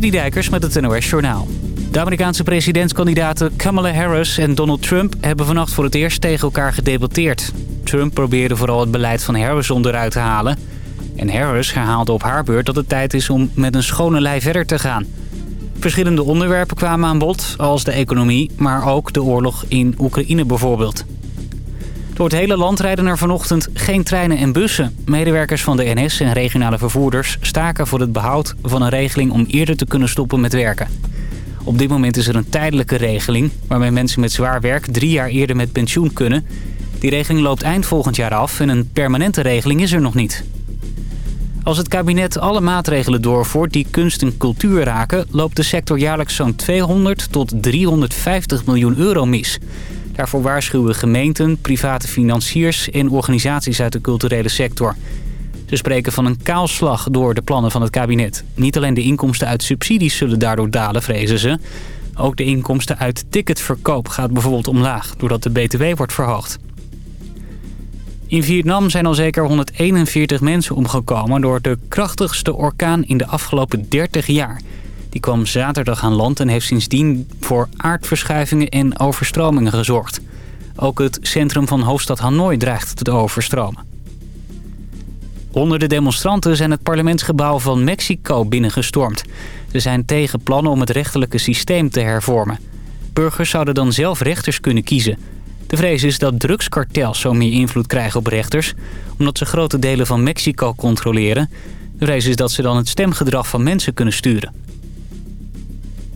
Dijkers met het NOS Journaal. De Amerikaanse presidentskandidaten Kamala Harris en Donald Trump... hebben vannacht voor het eerst tegen elkaar gedebatteerd. Trump probeerde vooral het beleid van Harris onderuit te halen. En Harris herhaalde op haar beurt dat het tijd is om met een schone lei verder te gaan. Verschillende onderwerpen kwamen aan bod, als de economie... maar ook de oorlog in Oekraïne bijvoorbeeld. Door het hele land rijden er vanochtend geen treinen en bussen. Medewerkers van de NS en regionale vervoerders staken voor het behoud van een regeling om eerder te kunnen stoppen met werken. Op dit moment is er een tijdelijke regeling waarmee mensen met zwaar werk drie jaar eerder met pensioen kunnen. Die regeling loopt eind volgend jaar af en een permanente regeling is er nog niet. Als het kabinet alle maatregelen doorvoert die kunst en cultuur raken... loopt de sector jaarlijks zo'n 200 tot 350 miljoen euro mis. Daarvoor waarschuwen gemeenten, private financiers en organisaties uit de culturele sector. Ze spreken van een kaalslag door de plannen van het kabinet. Niet alleen de inkomsten uit subsidies zullen daardoor dalen, vrezen ze. Ook de inkomsten uit ticketverkoop gaat bijvoorbeeld omlaag... doordat de BTW wordt verhoogd. In Vietnam zijn al zeker 141 mensen omgekomen... door de krachtigste orkaan in de afgelopen 30 jaar... Die kwam zaterdag aan land en heeft sindsdien voor aardverschuivingen en overstromingen gezorgd. Ook het centrum van hoofdstad Hanoi dreigt te overstromen. Honderden demonstranten zijn het parlementsgebouw van Mexico binnengestormd. Ze zijn tegen plannen om het rechterlijke systeem te hervormen. Burgers zouden dan zelf rechters kunnen kiezen. De vrees is dat drugskartels zo meer invloed krijgen op rechters... omdat ze grote delen van Mexico controleren. De vrees is dat ze dan het stemgedrag van mensen kunnen sturen.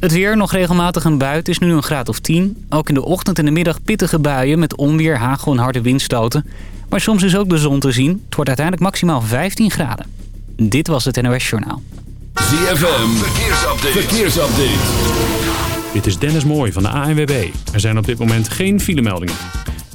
Het weer nog regelmatig een bui. Het is nu een graad of 10. Ook in de ochtend en de middag pittige buien met onweer, hagel en harde windstoten. Maar soms is ook de zon te zien. Het wordt uiteindelijk maximaal 15 graden. Dit was het NOS Journaal. ZFM, verkeersupdate. verkeersupdate. Dit is Dennis Mooij van de ANWB. Er zijn op dit moment geen filemeldingen.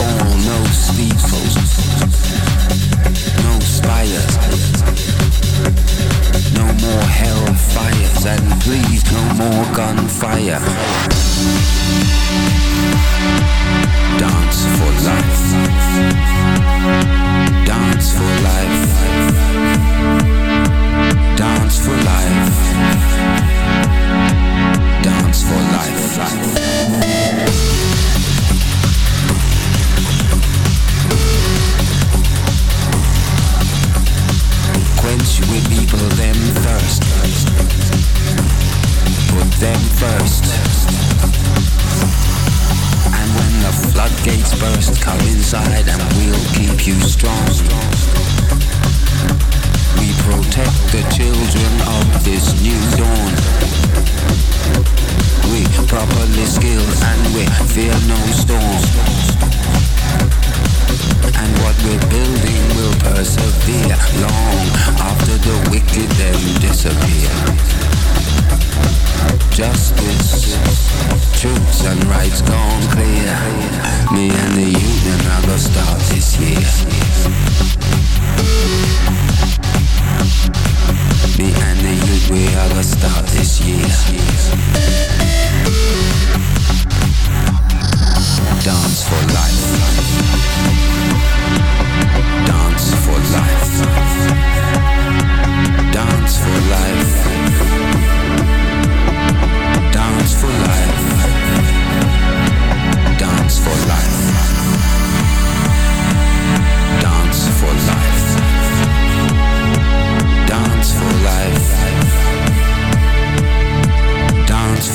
no no spires, no more hellfires, and please no more gunfire. Dance for life. Dance for life. Dance for life. we people them first. Them first. And when the floodgates burst, come inside and we'll keep you strong. We protect the children of this new dawn. We properly skilled and we fear no storm and what we're building will persevere long after the wicked then disappear. Justice, truths and rights gone clear. Me and the union are gonna start this year. Me and the youth, we are gonna start this year. Dance for life.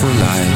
for life.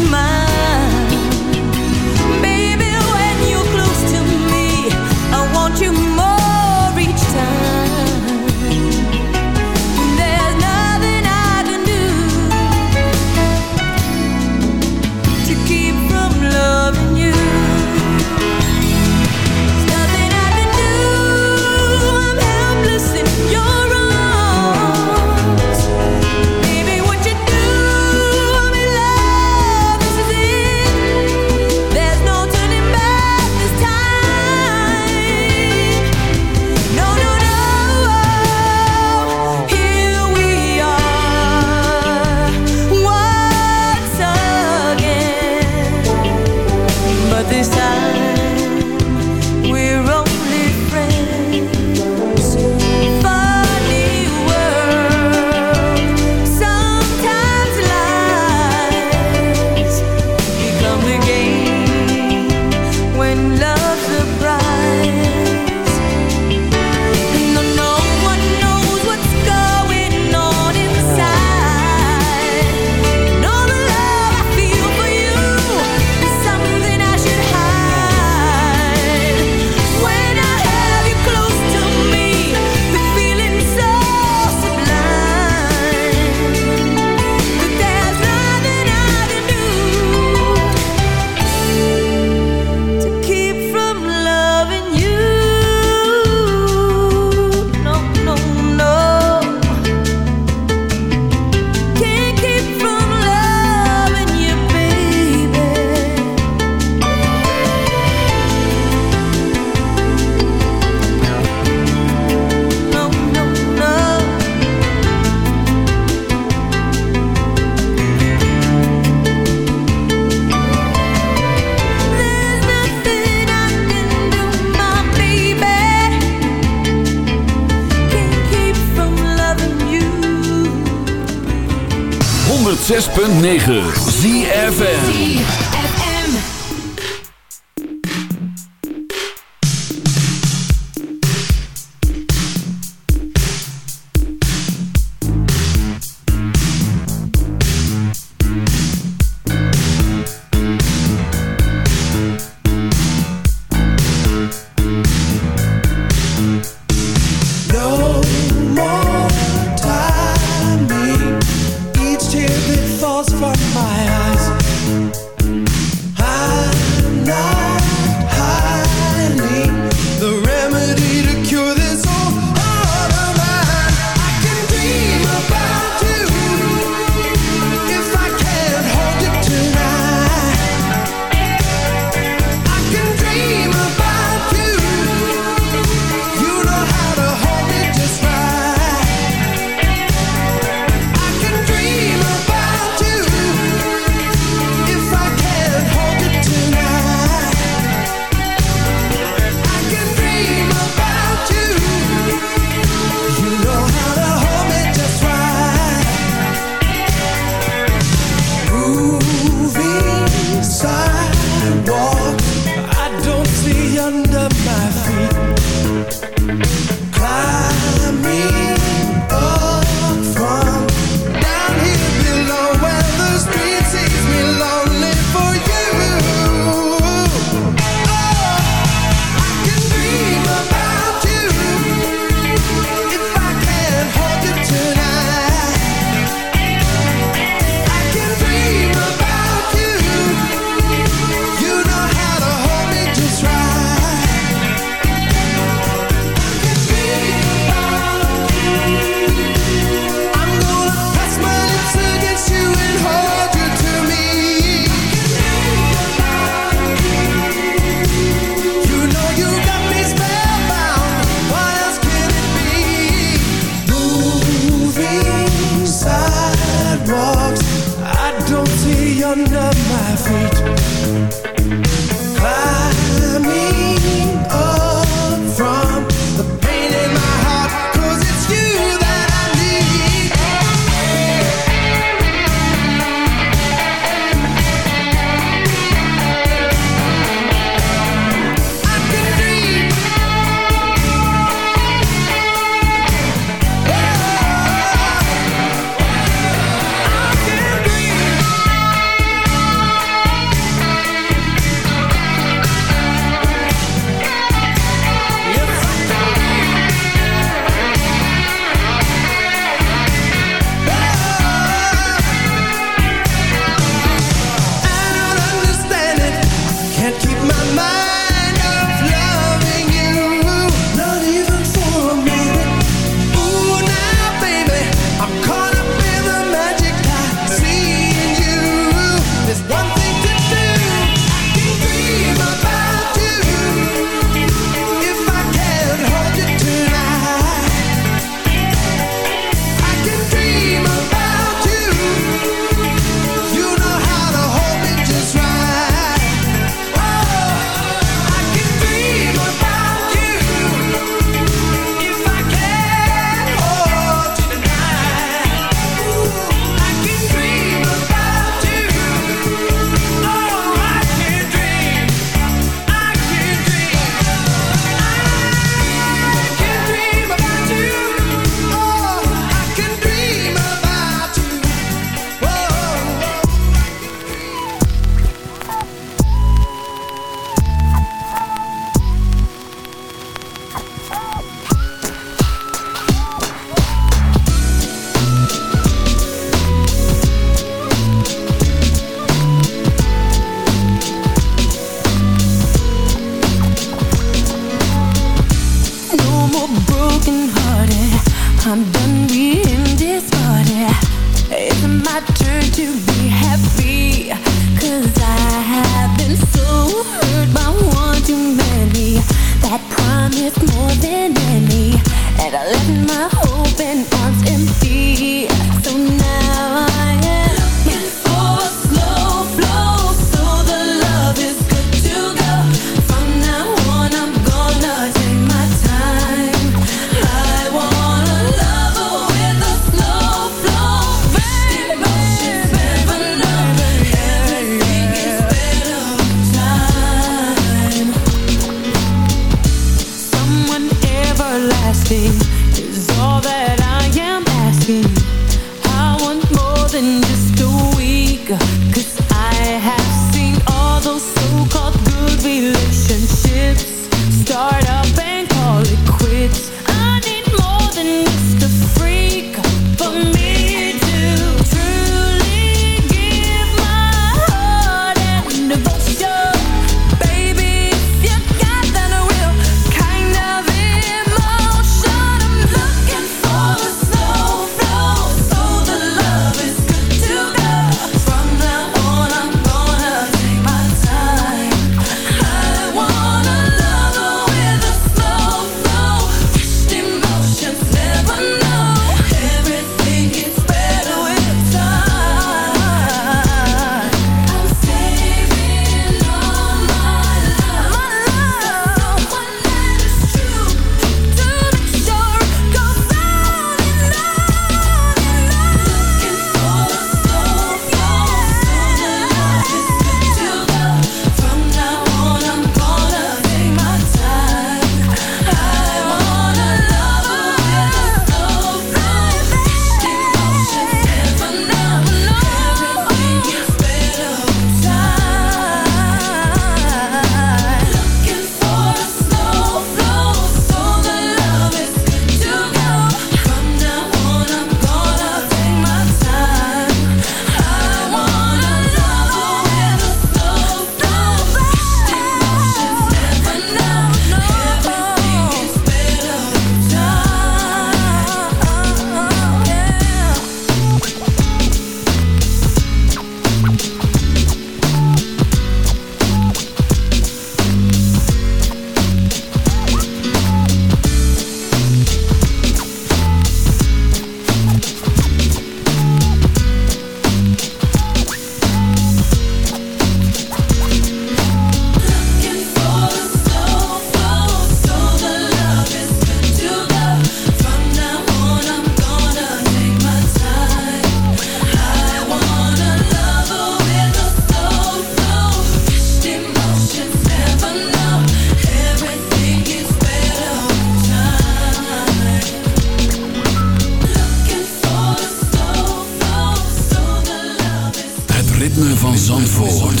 Zandvoort.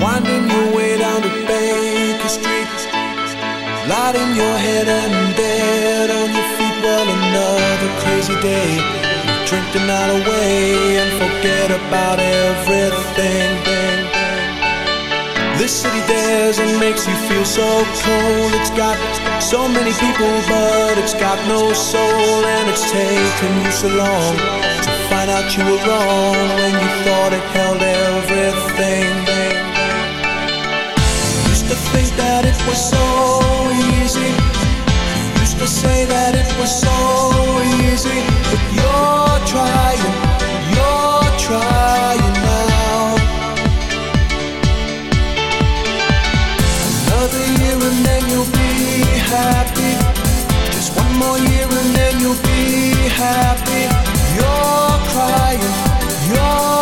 Winding your way down Baker Street. Lighting your head and on your feet Well, another crazy day. Drink the night away and forget about everything. This city dares and makes you feel so cold. It's got so many people but it's got no soul And it's taken you so long to find out you were wrong When you thought it held everything. Used to think that it was so easy. Used to say that it was so easy. But you're trying, you're trying happy. Just one more year and then you'll be happy. You're crying, you're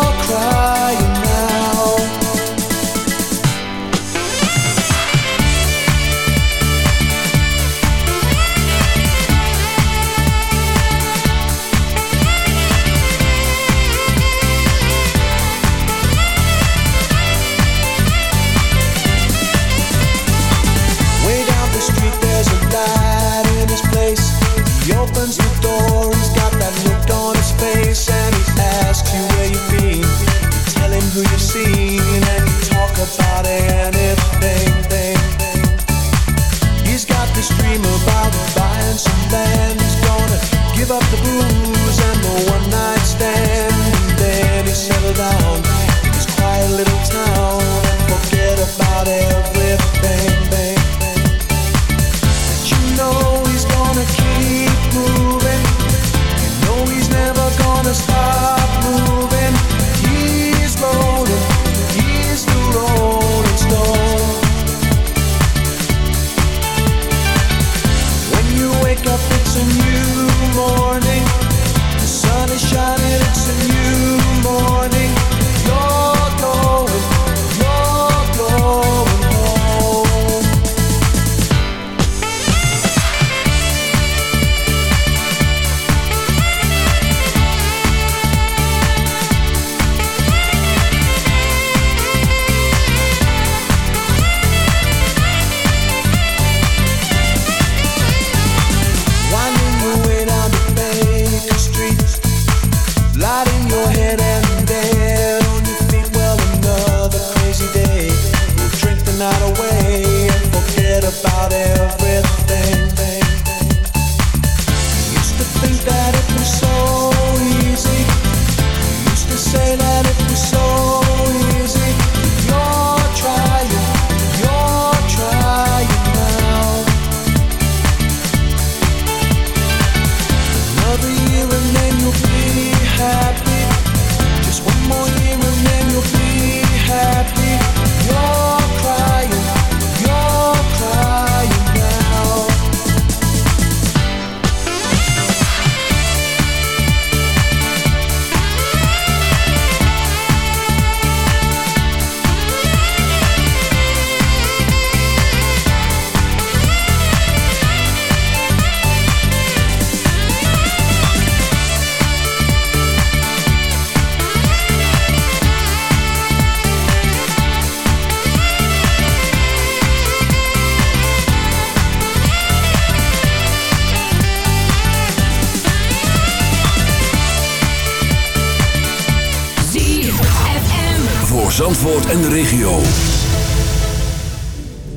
en de regio.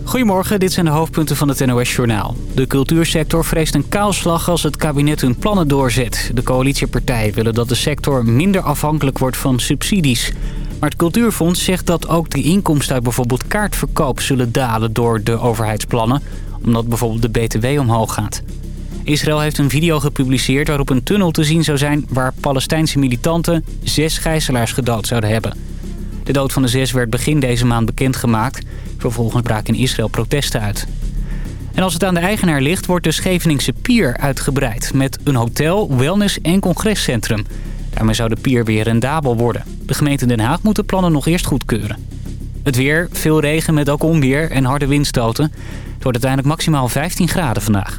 Goedemorgen, dit zijn de hoofdpunten van het NOS-journaal. De cultuursector vreest een kaalslag als het kabinet hun plannen doorzet. De coalitiepartijen willen dat de sector minder afhankelijk wordt van subsidies. Maar het Cultuurfonds zegt dat ook de inkomsten uit bijvoorbeeld kaartverkoop zullen dalen door de overheidsplannen. Omdat bijvoorbeeld de BTW omhoog gaat. Israël heeft een video gepubliceerd waarop een tunnel te zien zou zijn... waar Palestijnse militanten zes gijzelaars gedood zouden hebben. De dood van de zes werd begin deze maand bekendgemaakt. Vervolgens braken in Israël protesten uit. En als het aan de eigenaar ligt, wordt de Scheveningse pier uitgebreid... met een hotel, wellness en congrescentrum. Daarmee zou de pier weer rendabel worden. De gemeente Den Haag moet de plannen nog eerst goedkeuren. Het weer, veel regen met ook onweer en harde windstoten. Het wordt uiteindelijk maximaal 15 graden vandaag.